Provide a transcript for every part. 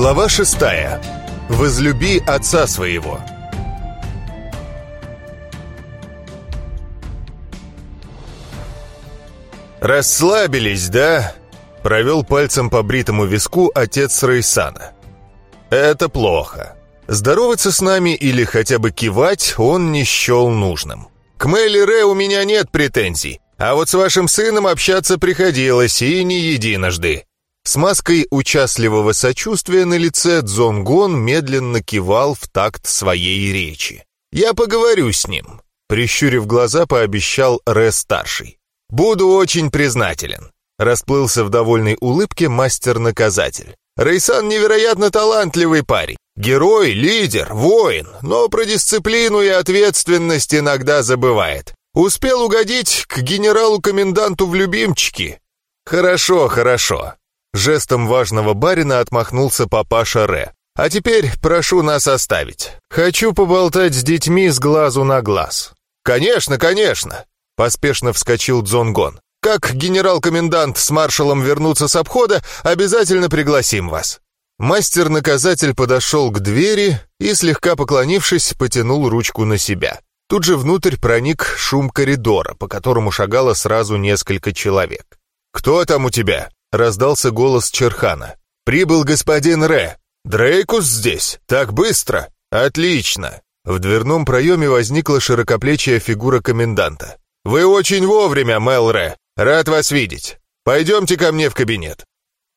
Глава шестая. Возлюби отца своего. «Расслабились, да?» — провел пальцем по бритому виску отец Рейсана. «Это плохо. Здороваться с нами или хотя бы кивать он не счел нужным. К Мэлли Ре у меня нет претензий, а вот с вашим сыном общаться приходилось и не единожды». С маской участливого сочувствия на лице Дзонгон медленно кивал в такт своей речи. «Я поговорю с ним», — прищурив глаза, пообещал Ре-старший. «Буду очень признателен», — расплылся в довольной улыбке мастер-наказатель. «Рейсан невероятно талантливый парень. Герой, лидер, воин, но про дисциплину и ответственность иногда забывает. Успел угодить к генералу-коменданту в любимчики». «Хорошо, хорошо», Жестом важного барина отмахнулся папаша Ре. «А теперь прошу нас оставить. Хочу поболтать с детьми с глазу на глаз». «Конечно, конечно!» — поспешно вскочил Дзонгон. «Как генерал-комендант с маршалом вернутся с обхода, обязательно пригласим вас». Мастер-наказатель подошел к двери и, слегка поклонившись, потянул ручку на себя. Тут же внутрь проник шум коридора, по которому шагало сразу несколько человек. «Кто там у тебя?» Раздался голос Черхана. «Прибыл господин Ре. Дрейкус здесь? Так быстро? Отлично!» В дверном проеме возникла широкоплечья фигура коменданта. «Вы очень вовремя, Мел Ре. Рад вас видеть. Пойдемте ко мне в кабинет».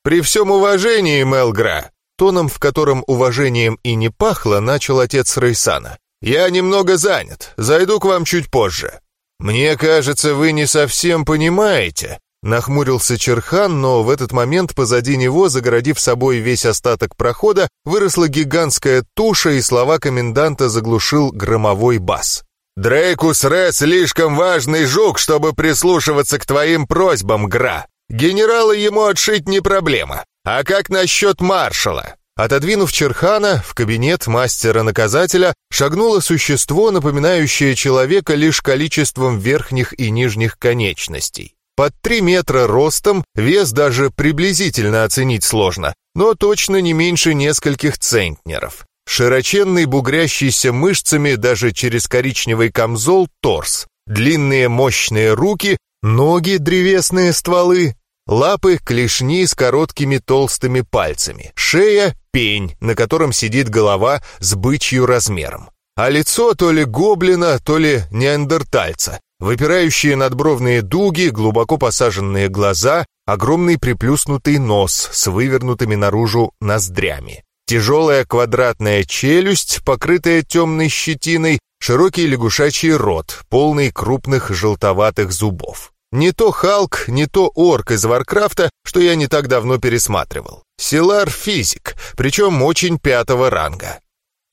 «При всем уважении, Мелгра», тоном, в котором уважением и не пахло, начал отец Рейсана. «Я немного занят. Зайду к вам чуть позже». «Мне кажется, вы не совсем понимаете», Нахмурился Черхан, но в этот момент позади него, загородив собой весь остаток прохода, выросла гигантская туша, и слова коменданта заглушил громовой бас. «Дрейкус Ре слишком важный жук, чтобы прислушиваться к твоим просьбам, Гра. Генерала ему отшить не проблема. А как насчет маршала?» Отодвинув Черхана, в кабинет мастера-наказателя шагнуло существо, напоминающее человека лишь количеством верхних и нижних конечностей. Под 3 метра ростом, вес даже приблизительно оценить сложно, но точно не меньше нескольких центнеров. Широченный, бугрящийся мышцами даже через коричневый камзол торс. Длинные мощные руки, ноги древесные стволы, лапы клешни с короткими толстыми пальцами, шея — пень, на котором сидит голова с бычью размером. А лицо то ли гоблина, то ли неандертальца, Выпирающие надбровные дуги, глубоко посаженные глаза, огромный приплюснутый нос с вывернутыми наружу ноздрями. Тяжелая квадратная челюсть, покрытая темной щетиной, широкий лягушачий рот, полный крупных желтоватых зубов. Не то Халк, не то орк из Варкрафта, что я не так давно пересматривал. Силар-физик, причем очень пятого ранга.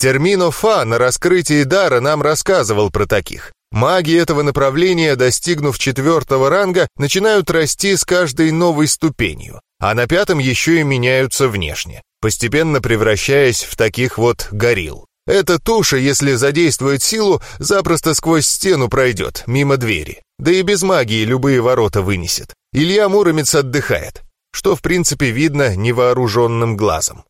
Термино Фа на раскрытии дара нам рассказывал про таких. Маги этого направления, достигнув четвертого ранга, начинают расти с каждой новой ступенью, а на пятом еще и меняются внешне, постепенно превращаясь в таких вот горилл. Эта туша, если задействует силу, запросто сквозь стену пройдет, мимо двери. Да и без магии любые ворота вынесет. Илья Муромец отдыхает, что в принципе видно невооруженным глазом.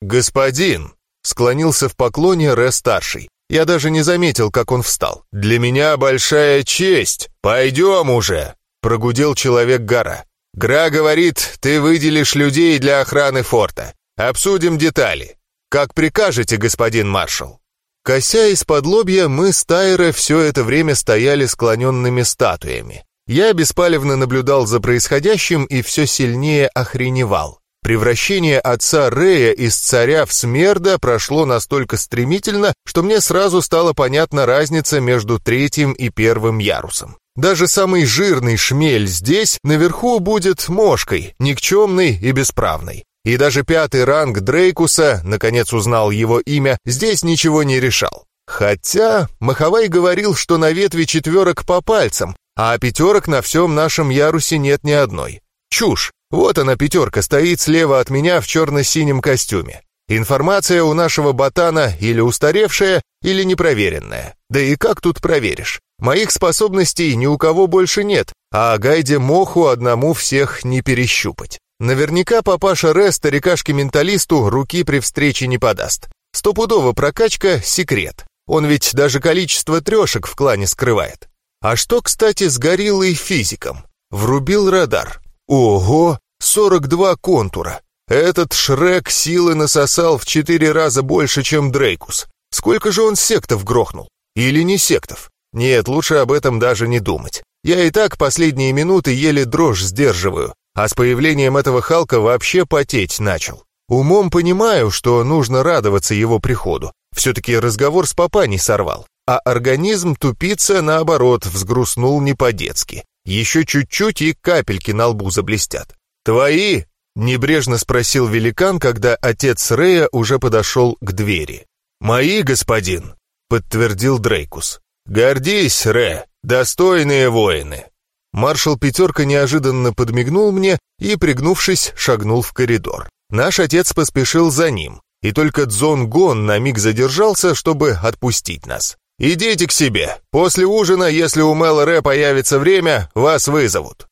«Господин!» — склонился в поклоне Ре-старший. Я даже не заметил, как он встал. «Для меня большая честь! Пойдем уже!» Прогудел человек гора. «Гра говорит, ты выделишь людей для охраны форта. Обсудим детали. Как прикажете, господин маршал?» Кося из-под лобья, мы с Тайро все это время стояли склоненными статуями. Я беспалевно наблюдал за происходящим и все сильнее охреневал. Превращение отца Рея из царя в смерда прошло настолько стремительно, что мне сразу стала понятна разница между третьим и первым ярусом. Даже самый жирный шмель здесь, наверху, будет мошкой, никчемной и бесправной. И даже пятый ранг Дрейкуса, наконец узнал его имя, здесь ничего не решал. Хотя Махавай говорил, что на ветви четверок по пальцам, а пятерок на всем нашем ярусе нет ни одной. Чушь. Вот она, пятерка, стоит слева от меня в черно-синем костюме. Информация у нашего ботана или устаревшая, или непроверенная. Да и как тут проверишь? Моих способностей ни у кого больше нет, а гайде Моху одному всех не перещупать. Наверняка папаша Ре старикашке-менталисту руки при встрече не подаст. Стопудово прокачка — секрет. Он ведь даже количество трешек в клане скрывает. А что, кстати, с гориллой физиком? Врубил радар. Ого, 42 контура. Этот Шрек силы насосал в четыре раза больше, чем Дрейкус. Сколько же он сектов грохнул? Или не сектов? Нет, лучше об этом даже не думать. Я и так последние минуты еле дрожь сдерживаю, а с появлением этого Халка вообще потеть начал. Умом понимаю, что нужно радоваться его приходу. Все-таки разговор с папа не сорвал. А организм тупица, наоборот, взгрустнул не по-детски. Еще чуть-чуть и капельки на лбу заблестят. «Твои?» — небрежно спросил великан, когда отец Рея уже подошел к двери. «Мои, господин», — подтвердил Дрейкус. «Гордись, Ре, достойные воины». Маршал Пятерка неожиданно подмигнул мне и, пригнувшись, шагнул в коридор. Наш отец поспешил за ним, и только Дзон Гон на миг задержался, чтобы отпустить нас. «Идите к себе. После ужина, если у Мэл появится время, вас вызовут».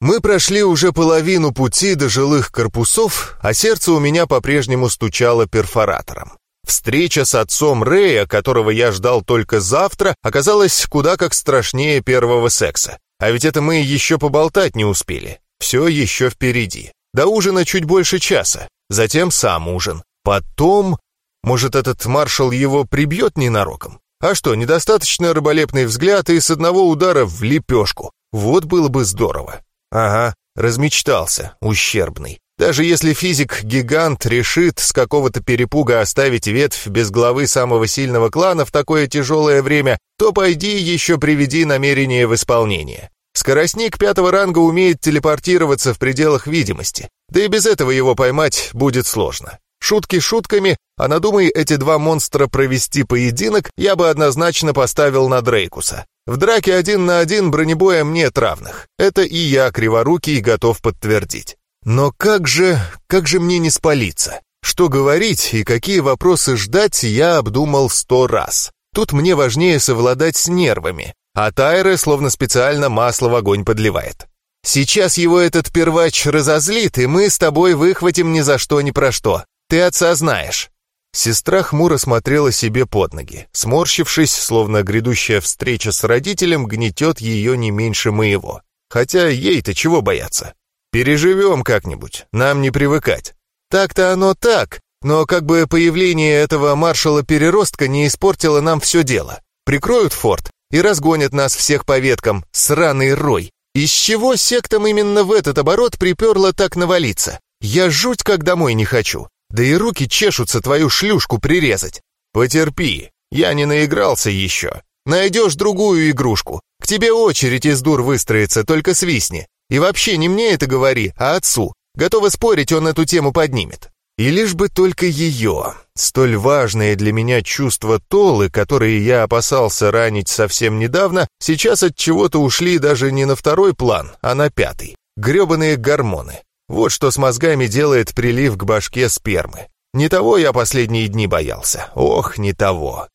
Мы прошли уже половину пути до жилых корпусов, а сердце у меня по-прежнему стучало перфоратором. Встреча с отцом Рэя, которого я ждал только завтра, оказалась куда как страшнее первого секса. А ведь это мы еще поболтать не успели. Все еще впереди. До ужина чуть больше часа. Затем сам ужин. Потом... Может, этот маршал его прибьет ненароком? А что, недостаточно рыболепный взгляд и с одного удара в лепешку. Вот было бы здорово. Ага, размечтался, ущербный. Даже если физик-гигант решит с какого-то перепуга оставить ветвь без главы самого сильного клана в такое тяжелое время, то пойди еще приведи намерение в исполнение. Скоростник пятого ранга умеет телепортироваться в пределах видимости, да и без этого его поймать будет сложно. Шутки шутками, а надумай эти два монстра провести поединок, я бы однозначно поставил на Дрейкуса. В драке один на один бронебоем нет равных. Это и я, криворукий, готов подтвердить. Но как же, как же мне не спалиться? Что говорить и какие вопросы ждать, я обдумал сто раз. Тут мне важнее совладать с нервами, а Тайре словно специально масло в огонь подливает. Сейчас его этот первач разозлит, и мы с тобой выхватим ни за что ни про что. Ты отца знаешь». Сестра хмуро смотрела себе под ноги, сморщившись, словно грядущая встреча с родителем гнетет ее не меньше моего. Хотя ей-то чего бояться? Переживем как-нибудь, нам не привыкать. Так-то оно так, но как бы появление этого маршала-переростка не испортило нам все дело. Прикроют форт и разгонят нас всех по веткам, сраный рой. Из чего сектам именно в этот оборот приперло так навалиться? Я жуть как домой не хочу. Да и руки чешутся твою шлюшку прирезать. Потерпи, я не наигрался еще. Найдешь другую игрушку. К тебе очередь из дур выстроится, только свистни. И вообще не мне это говори, а отцу. Готова спорить, он эту тему поднимет. И лишь бы только ее, столь важное для меня чувство Толы, которые я опасался ранить совсем недавно, сейчас от чего-то ушли даже не на второй план, а на пятый. Гребаные гормоны. Вот что с мозгами делает прилив к башке спермы. Не того я последние дни боялся. Ох, не того.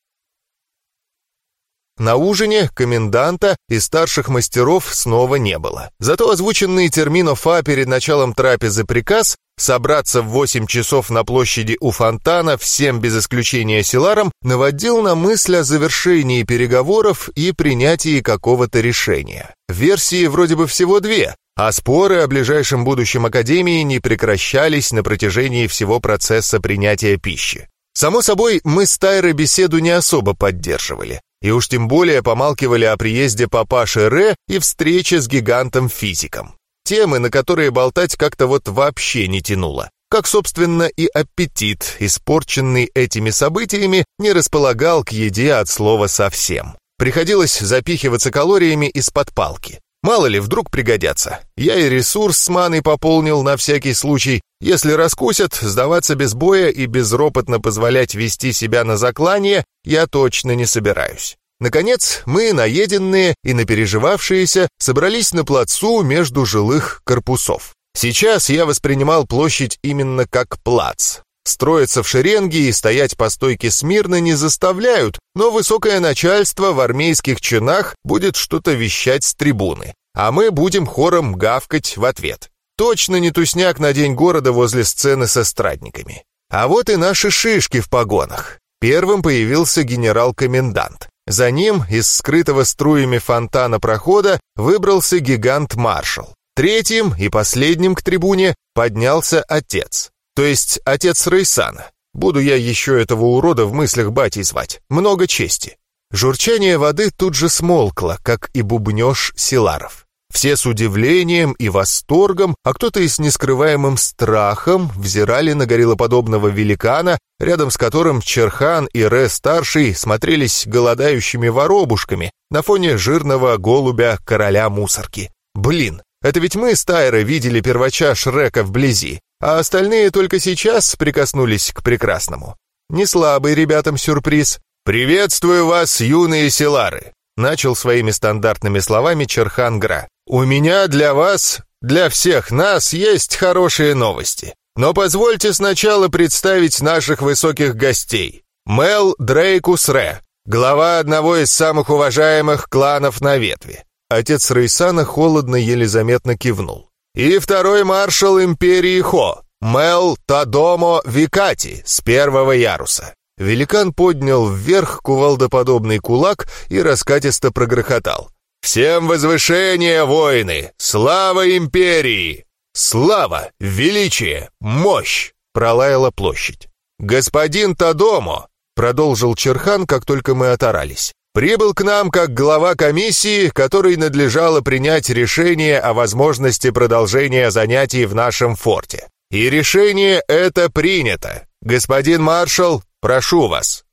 На ужине коменданта и старших мастеров снова не было. Зато озвученный терминофа перед началом трапезы приказ собраться в 8 часов на площади у фонтана всем без исключения силаром наводил на мысль о завершении переговоров и принятии какого-то решения. Версии вроде бы всего две, а споры о ближайшем будущем Академии не прекращались на протяжении всего процесса принятия пищи. Само собой, мы с Тайрой беседу не особо поддерживали. И уж тем более помалкивали о приезде папаши Ре и встрече с гигантом-физиком. Темы, на которые болтать как-то вот вообще не тянуло. Как, собственно, и аппетит, испорченный этими событиями, не располагал к еде от слова совсем. Приходилось запихиваться калориями из-под палки. Мало ли, вдруг пригодятся. Я и ресурс с маной пополнил на всякий случай. Если раскусят, сдаваться без боя и безропотно позволять вести себя на заклание я точно не собираюсь. Наконец, мы, наеденные и напереживавшиеся, собрались на плацу между жилых корпусов. Сейчас я воспринимал площадь именно как плац. Строиться в шеренге и стоять по стойке смирно не заставляют, но высокое начальство в армейских чинах будет что-то вещать с трибуны, а мы будем хором гавкать в ответ. точно не тусняк на день города возле сцены со страдниками. А вот и наши шишки в погонах. Первым появился генерал-комендант. За ним из скрытого струями фонтана прохода выбрался гигант-маршал. Третьим и последним к трибуне поднялся отец. То есть отец Рейсана. Буду я еще этого урода в мыслях батей звать. Много чести. Журчание воды тут же смолкло, как и бубнеж Силаров. Все с удивлением и восторгом, а кто-то и с нескрываемым страхом взирали на гориллоподобного великана, рядом с которым Черхан и Ре-старший смотрелись голодающими воробушками на фоне жирного голубя короля мусорки. Блин, это ведь мы с Тайрой видели первача Шрека вблизи, а остальные только сейчас прикоснулись к прекрасному. Не слабый ребятам сюрприз. «Приветствую вас, юные селары!» Начал своими стандартными словами Черхан Гра. «У меня для вас, для всех нас есть хорошие новости. Но позвольте сначала представить наших высоких гостей. Мел Дрейкус Ре, глава одного из самых уважаемых кланов на ветви. Отец Рейсана холодно еле заметно кивнул. И второй маршал империи Хо, Мел Тадомо Викати с первого яруса. Великан поднял вверх кувалдоподобный кулак и раскатисто прогрохотал. «Всем возвышение, воины! Слава империи! Слава, величие, мощь!» — пролаяла площадь. «Господин Тадомо!» — продолжил Черхан, как только мы оторались. «Прибыл к нам как глава комиссии, которой надлежало принять решение о возможности продолжения занятий в нашем форте. И решение это принято. Господин маршал, Прошу вас».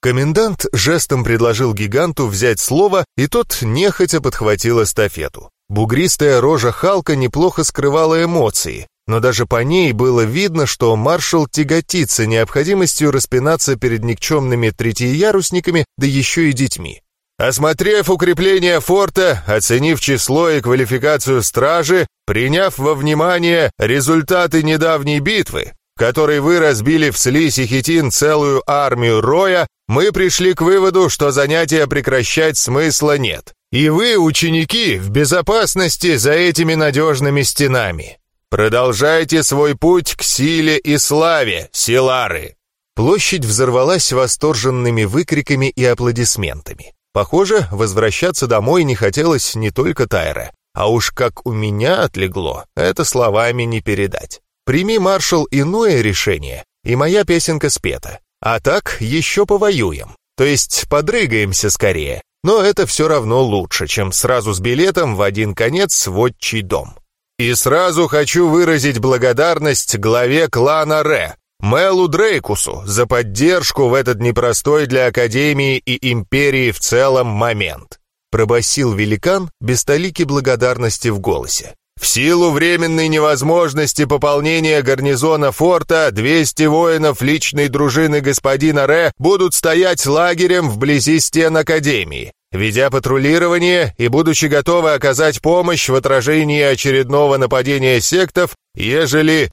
Комендант жестом предложил гиганту взять слово, и тот нехотя подхватил эстафету. Бугристая рожа Халка неплохо скрывала эмоции, но даже по ней было видно, что маршал тяготится необходимостью распинаться перед никчемными третьеярусниками, да еще и детьми. Осмотрев укрепление форта, оценив число и квалификацию стражи, приняв во внимание результаты недавней битвы, которой вы разбили в Слисе Хитин целую армию Роя, мы пришли к выводу, что занятия прекращать смысла нет. И вы, ученики, в безопасности за этими надежными стенами. Продолжайте свой путь к силе и славе, Силары!» Площадь взорвалась восторженными выкриками и аплодисментами. Похоже, возвращаться домой не хотелось не только Тайре, а уж как у меня отлегло, это словами не передать. Прими, маршал, иное решение, и моя песенка спета. А так еще повоюем. То есть подрыгаемся скорее. Но это все равно лучше, чем сразу с билетом в один конец в дом. И сразу хочу выразить благодарность главе клана Ре, Мелу Дрейкусу, за поддержку в этот непростой для Академии и Империи в целом момент. Пробасил великан без толики благодарности в голосе. В силу временной невозможности пополнения гарнизона форта 200 воинов личной дружины господина Ре будут стоять лагерем вблизи стен Академии, ведя патрулирование и будучи готовы оказать помощь в отражении очередного нападения сектов, ежели...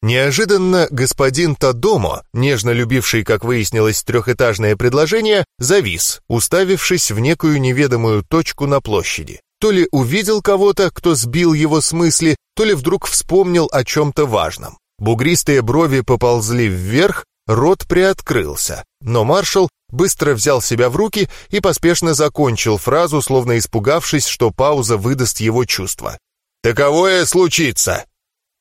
Неожиданно господин Тадомо, нежно любивший, как выяснилось, трехэтажное предложение, завис, уставившись в некую неведомую точку на площади. То ли увидел кого-то, кто сбил его с мысли, то ли вдруг вспомнил о чем-то важном. Бугристые брови поползли вверх, рот приоткрылся, но маршал быстро взял себя в руки и поспешно закончил фразу, словно испугавшись, что пауза выдаст его чувства. «Таковое случится!»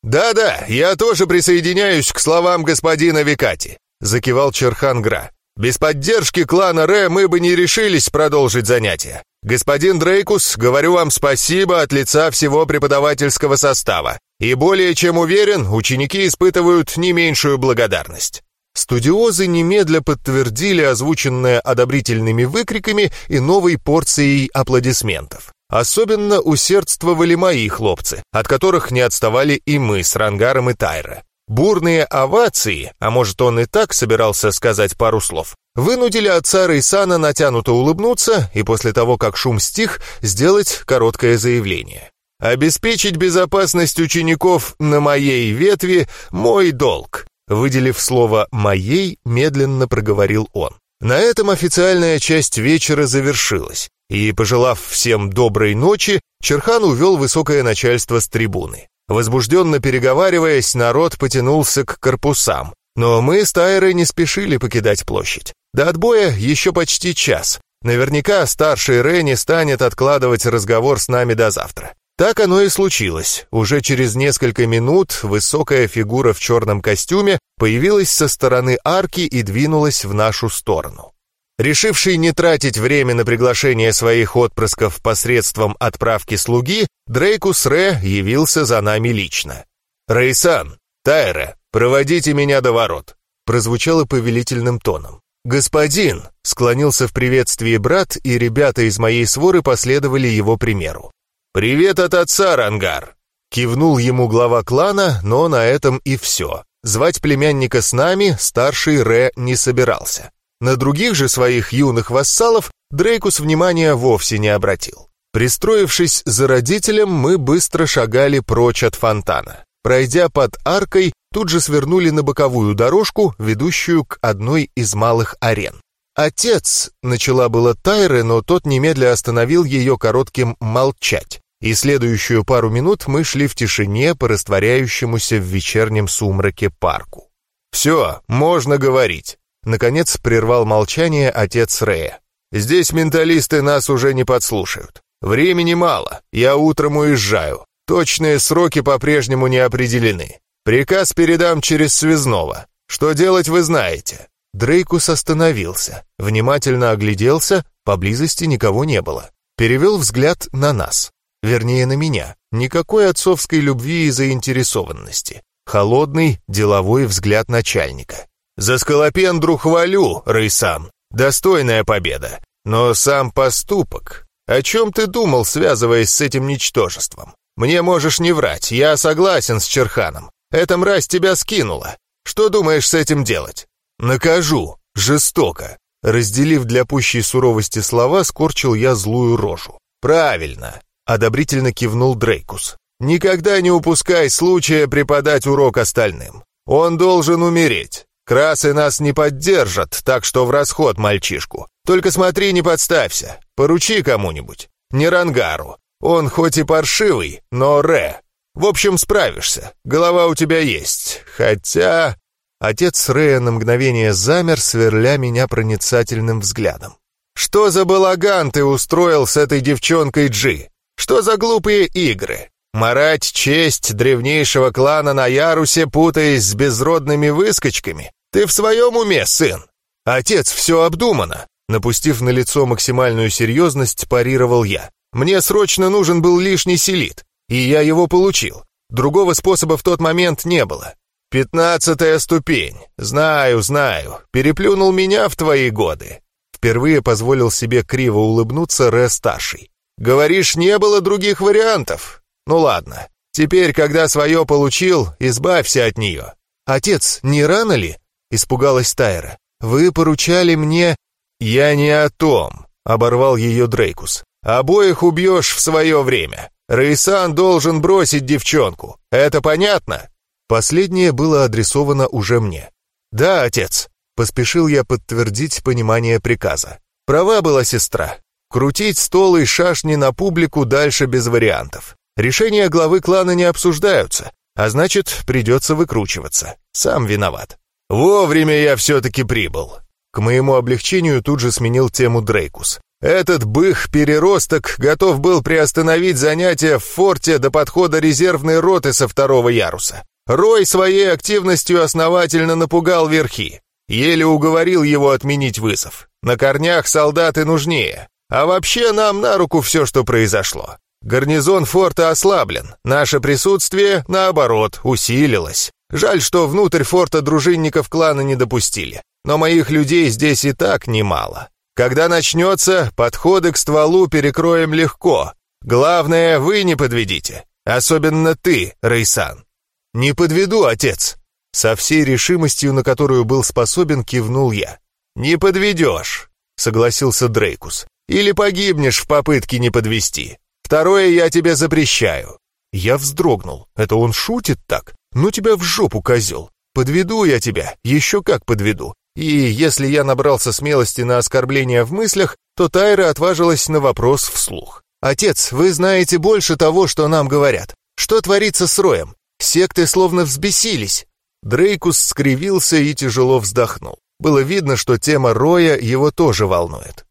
«Да-да, я тоже присоединяюсь к словам господина Викати», — закивал Черхан Гра. «Без поддержки клана Ре мы бы не решились продолжить занятия. «Господин Дрейкус, говорю вам спасибо от лица всего преподавательского состава. И более чем уверен, ученики испытывают не меньшую благодарность». Студиозы немедля подтвердили озвученное одобрительными выкриками и новой порцией аплодисментов. Особенно усердствовали мои хлопцы, от которых не отставали и мы с Рангаром и Тайра. Бурные овации, а может он и так собирался сказать пару слов, вынудили отца Рейсана натянуто улыбнуться и после того, как шум стих, сделать короткое заявление. «Обеспечить безопасность учеников на моей ветви — мой долг», выделив слово «моей», медленно проговорил он. На этом официальная часть вечера завершилась, и, пожелав всем доброй ночи, Черхан увел высокое начальство с трибуны. Возбужденно переговариваясь, народ потянулся к корпусам. Но мы с Тайрой не спешили покидать площадь. До отбоя еще почти час. Наверняка старший Ренни станет откладывать разговор с нами до завтра. Так оно и случилось. Уже через несколько минут высокая фигура в черном костюме появилась со стороны арки и двинулась в нашу сторону. Решивший не тратить время на приглашение своих отпрысков посредством отправки слуги, Дрейкус Ре явился за нами лично. «Рейсан, Тайра, проводите меня до ворот», прозвучало повелительным тоном. «Господин!» — склонился в приветствии брат, и ребята из моей своры последовали его примеру. «Привет от отца, Рангар!» Кивнул ему глава клана, но на этом и все. Звать племянника с нами старший Ре не собирался. На других же своих юных вассалов Дрейкус внимания вовсе не обратил. Пристроившись за родителем, мы быстро шагали прочь от фонтана. Пройдя под аркой, тут же свернули на боковую дорожку, ведущую к одной из малых арен. «Отец!» — начала было Тайры, но тот немедля остановил ее коротким «молчать». И следующую пару минут мы шли в тишине по растворяющемуся в вечернем сумраке парку. «Все, можно говорить», — наконец прервал молчание отец Рея. «Здесь менталисты нас уже не подслушают. Времени мало, я утром уезжаю. Точные сроки по-прежнему не определены. Приказ передам через связного. Что делать вы знаете. Дрейкус остановился, внимательно огляделся, поблизости никого не было. Перевел взгляд на нас, вернее на меня. Никакой отцовской любви и заинтересованности. Холодный, деловой взгляд начальника. «За Скалопендру хвалю, Рейсан. Достойная победа. Но сам поступок. О чем ты думал, связываясь с этим ничтожеством? Мне можешь не врать, я согласен с Черханом. Эта мразь тебя скинула. Что думаешь с этим делать? «Накажу! Жестоко!» Разделив для пущей суровости слова, скорчил я злую рожу. «Правильно!» — одобрительно кивнул Дрейкус. «Никогда не упускай случая преподать урок остальным. Он должен умереть. Красы нас не поддержат, так что в расход мальчишку. Только смотри, не подставься. Поручи кому-нибудь. Не Рангару. Он хоть и паршивый, но Ре. В общем, справишься. Голова у тебя есть. Хотя... Отец Рея на мгновение замер, сверля меня проницательным взглядом. «Что за балаган ты устроил с этой девчонкой Джи? Что за глупые игры? Марать честь древнейшего клана на Ярусе, путаясь с безродными выскочками? Ты в своем уме, сын? Отец, все обдумано!» Напустив на лицо максимальную серьезность, парировал я. «Мне срочно нужен был лишний селит, и я его получил. Другого способа в тот момент не было. «Пятнадцатая ступень. Знаю, знаю. Переплюнул меня в твои годы». Впервые позволил себе криво улыбнуться Ре старший. «Говоришь, не было других вариантов? Ну ладно. Теперь, когда свое получил, избавься от нее». «Отец, не рано ли?» — испугалась Тайра. «Вы поручали мне...» «Я не о том», — оборвал ее Дрейкус. «Обоих убьешь в свое время. Рейсан должен бросить девчонку. Это понятно?» Последнее было адресовано уже мне. «Да, отец», — поспешил я подтвердить понимание приказа. Права была сестра. Крутить стол и шашни на публику дальше без вариантов. Решения главы клана не обсуждаются, а значит, придется выкручиваться. Сам виноват. «Вовремя я все-таки прибыл». К моему облегчению тут же сменил тему Дрейкус. Этот бых-переросток готов был приостановить занятия в форте до подхода резервной роты со второго яруса. Рой своей активностью основательно напугал верхи. Еле уговорил его отменить вызов. На корнях солдаты нужнее. А вообще нам на руку все, что произошло. Гарнизон форта ослаблен. Наше присутствие, наоборот, усилилось. Жаль, что внутрь форта дружинников клана не допустили. Но моих людей здесь и так немало. Когда начнется, подходы к стволу перекроем легко. Главное, вы не подведите. Особенно ты, Рейсан. «Не подведу, отец!» Со всей решимостью, на которую был способен, кивнул я. «Не подведешь», — согласился Дрейкус. «Или погибнешь в попытке не подвести. Второе я тебе запрещаю». Я вздрогнул. Это он шутит так? Ну тебя в жопу, козел. Подведу я тебя, еще как подведу. И если я набрался смелости на оскорбление в мыслях, то Тайра отважилась на вопрос вслух. «Отец, вы знаете больше того, что нам говорят. Что творится с Роем? Секты словно взбесились». Дрейкус скривился и тяжело вздохнул. Было видно, что тема Роя его тоже волнует.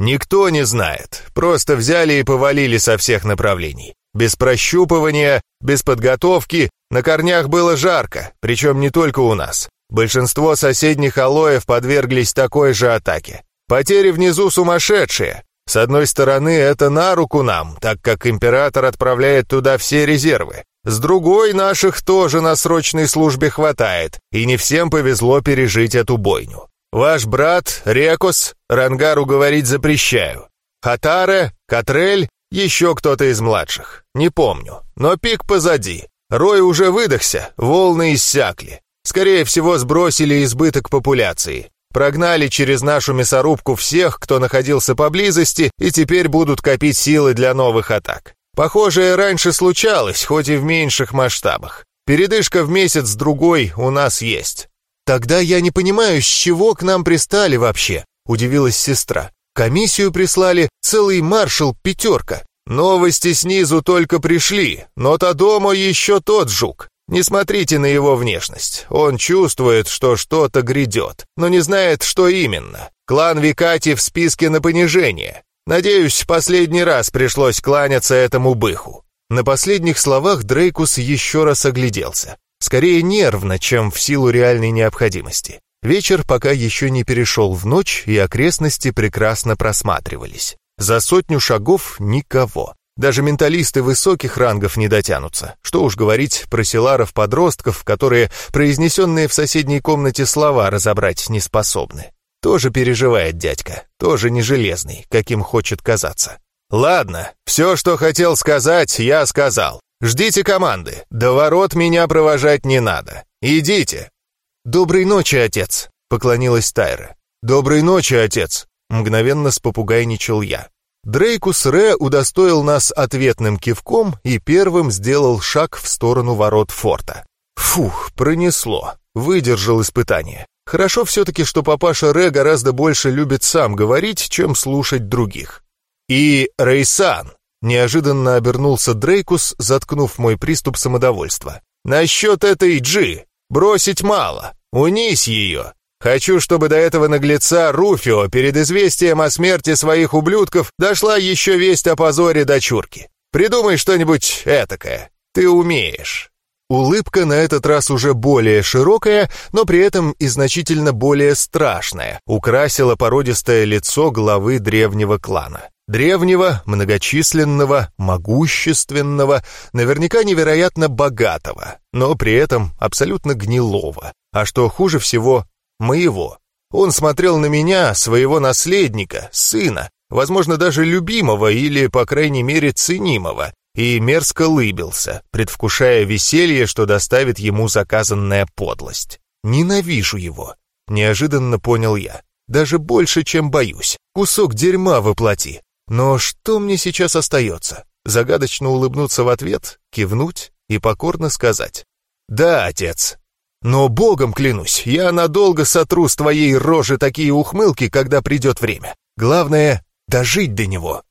«Никто не знает. Просто взяли и повалили со всех направлений. Без прощупывания, без подготовки, на корнях было жарко, причем не только у нас. Большинство соседних алоев подверглись такой же атаке. Потери внизу сумасшедшие. С одной стороны, это на руку нам, так как император отправляет туда все резервы. С другой, наших тоже на срочной службе хватает, и не всем повезло пережить эту бойню. Ваш брат, Рекос, Рангару говорить запрещаю. Хатаре, Катрель, еще кто-то из младших. Не помню. Но пик позади. Рой уже выдохся, волны иссякли. Скорее всего, сбросили избыток популяции. Прогнали через нашу мясорубку всех, кто находился поблизости, и теперь будут копить силы для новых атак. Похожее раньше случалось, хоть и в меньших масштабах. Передышка в месяц-другой у нас есть. «Тогда я не понимаю, с чего к нам пристали вообще?» — удивилась сестра. «Комиссию прислали целый маршал пятерка. Новости снизу только пришли, но Тадомо еще тот жук. Не смотрите на его внешность. Он чувствует, что что-то грядет, но не знает, что именно. Клан Викати в списке на понижение. Надеюсь, последний раз пришлось кланяться этому быху». На последних словах Дрейкус еще раз огляделся. Скорее нервно, чем в силу реальной необходимости. Вечер пока еще не перешел в ночь, и окрестности прекрасно просматривались. За сотню шагов никого. Даже менталисты высоких рангов не дотянутся. Что уж говорить про селаров-подростков, которые произнесенные в соседней комнате слова разобрать не способны. Тоже переживает дядька, тоже не железный, каким хочет казаться. Ладно, все, что хотел сказать, я сказал. Ждите команды, до ворот меня провожать не надо. Идите. Доброй ночи, отец, поклонилась Тайра. Доброй ночи, отец, Мгновенно спопугайничал я. Дрейкус Ре удостоил нас ответным кивком и первым сделал шаг в сторону ворот форта. Фух, пронесло. Выдержал испытание. Хорошо все-таки, что папаша Ре гораздо больше любит сам говорить, чем слушать других. И Рейсан. Неожиданно обернулся Дрейкус, заткнув мой приступ самодовольства. «Насчет этой Джи. Бросить мало. Унись ее. Хочу, чтобы до этого наглеца Руфио перед известием о смерти своих ублюдков дошла еще весть о позоре дочурки. Придумай что-нибудь этакое. Ты умеешь». Улыбка на этот раз уже более широкая, но при этом и значительно более страшная, украсила породистое лицо главы древнего клана. Древнего, многочисленного, могущественного, наверняка невероятно богатого, но при этом абсолютно гнилого. А что хуже всего, моего. Он смотрел на меня, своего наследника, сына, возможно, даже любимого или, по крайней мере, ценимого, и мерзко лыбился, предвкушая веселье, что доставит ему заказанная подлость. «Ненавижу его», — неожиданно понял я. «Даже больше, чем боюсь. Кусок дерьма воплоти. Но что мне сейчас остается? Загадочно улыбнуться в ответ, кивнуть и покорно сказать. «Да, отец, но богом клянусь, я надолго сотру с твоей рожи такие ухмылки, когда придет время. Главное — дожить до него.